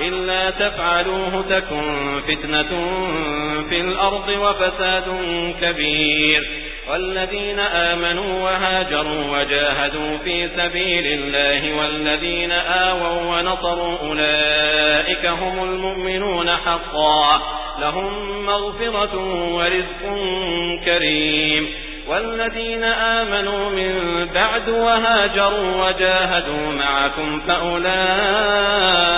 إلا تفعلوه تكن فتنة في الأرض وفساد كبير. والذين آمنوا وهاجروا وجاهدوا في سبيل الله والذين آووا ونصروا أولئك هم المؤمنون حقا. لهم مغفرة ورزق كريم. والذين آمنوا من بعد وهاجروا وجاهدوا معكم فأولئك